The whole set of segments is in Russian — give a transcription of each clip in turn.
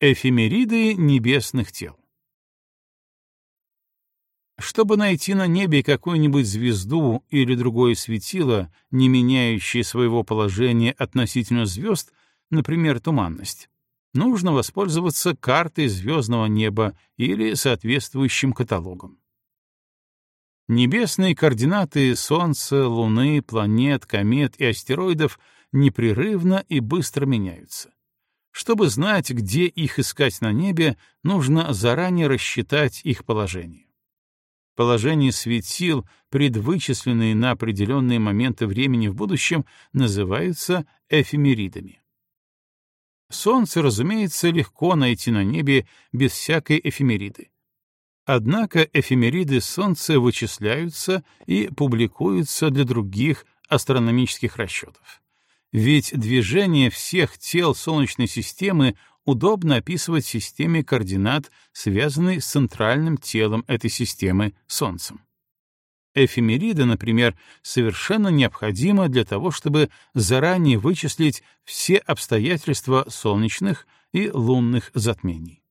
Эфемериды небесных тел. Чтобы найти на небе какую-нибудь звезду или другое светило, не меняющее своего положения относительно звезд, например, туманность, нужно воспользоваться картой звездного неба или соответствующим каталогом. Небесные координаты Солнца, Луны, планет, комет и астероидов непрерывно и быстро меняются. Чтобы знать, где их искать на небе, нужно заранее рассчитать их положение. Положение светил, предвычисленные на определенные моменты времени в будущем, называются эфемеридами. Солнце, разумеется, легко найти на небе без всякой эфемериды. Однако эфемериды Солнца вычисляются и публикуются для других астрономических расчетов. Ведь движение всех тел Солнечной системы удобно описывать в системе координат, связанной с центральным телом этой системы — Солнцем. Эфемерида, например, совершенно необходима для того, чтобы заранее вычислить все обстоятельства солнечных и лунных затмений.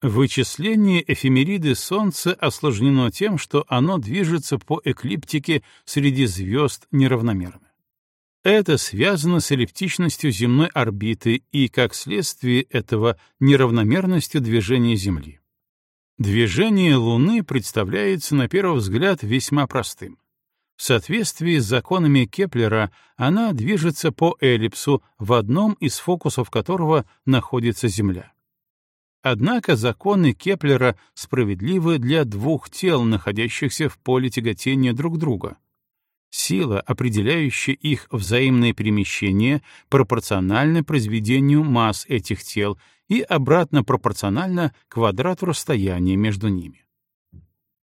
Вычисление эфемериды Солнца осложнено тем, что оно движется по эклиптике среди звезд неравномерно. Это связано с эллиптичностью земной орбиты и, как следствие этого, неравномерностью движения Земли. Движение Луны представляется на первый взгляд весьма простым. В соответствии с законами Кеплера она движется по эллипсу, в одном из фокусов которого находится Земля. Однако законы Кеплера справедливы для двух тел, находящихся в поле тяготения друг друга, Сила, определяющая их взаимное перемещение, пропорциональна произведению масс этих тел и обратно пропорциональна квадрату расстояния между ними.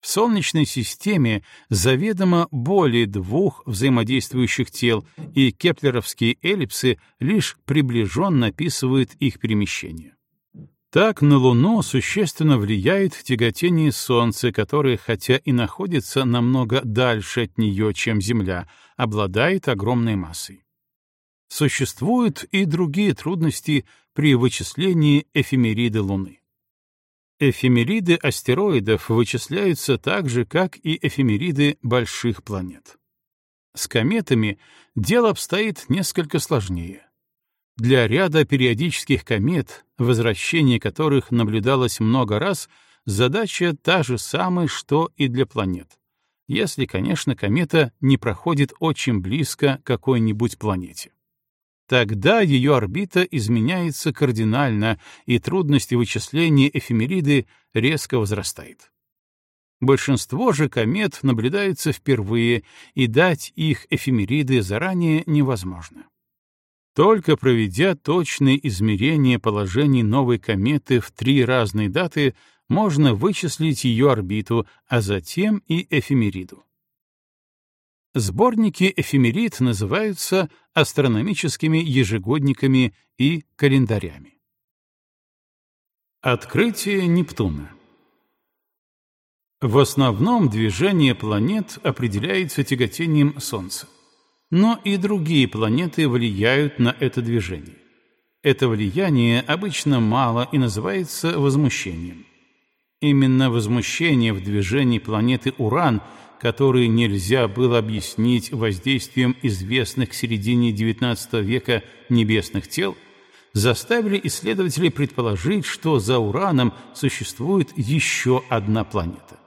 В Солнечной системе заведомо более двух взаимодействующих тел, и кеплеровские эллипсы лишь приближенно описывают их перемещение. Так на Луну существенно влияет тяготение Солнца, которое, хотя и находится намного дальше от нее, чем Земля, обладает огромной массой. Существуют и другие трудности при вычислении эфемериды Луны. Эфемериды астероидов вычисляются так же, как и эфемериды больших планет. С кометами дело обстоит несколько сложнее. Для ряда периодических комет, возвращение которых наблюдалось много раз, задача та же самая, что и для планет. Если, конечно, комета не проходит очень близко к какой-нибудь планете. Тогда ее орбита изменяется кардинально, и трудности вычисления эфемериды резко возрастает. Большинство же комет наблюдается впервые, и дать их эфемериды заранее невозможно. Только проведя точные измерения положений новой кометы в три разные даты, можно вычислить ее орбиту, а затем и эфемериду. Сборники эфемерид называются астрономическими ежегодниками и календарями. Открытие Нептуна В основном движение планет определяется тяготением Солнца но и другие планеты влияют на это движение. Это влияние обычно мало и называется возмущением. Именно возмущение в движении планеты Уран, который нельзя было объяснить воздействием известных к середине XIX века небесных тел, заставили исследователей предположить, что за Ураном существует еще одна планета.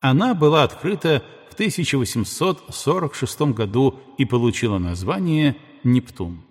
Она была открыта 1846 году и получила название Нептун.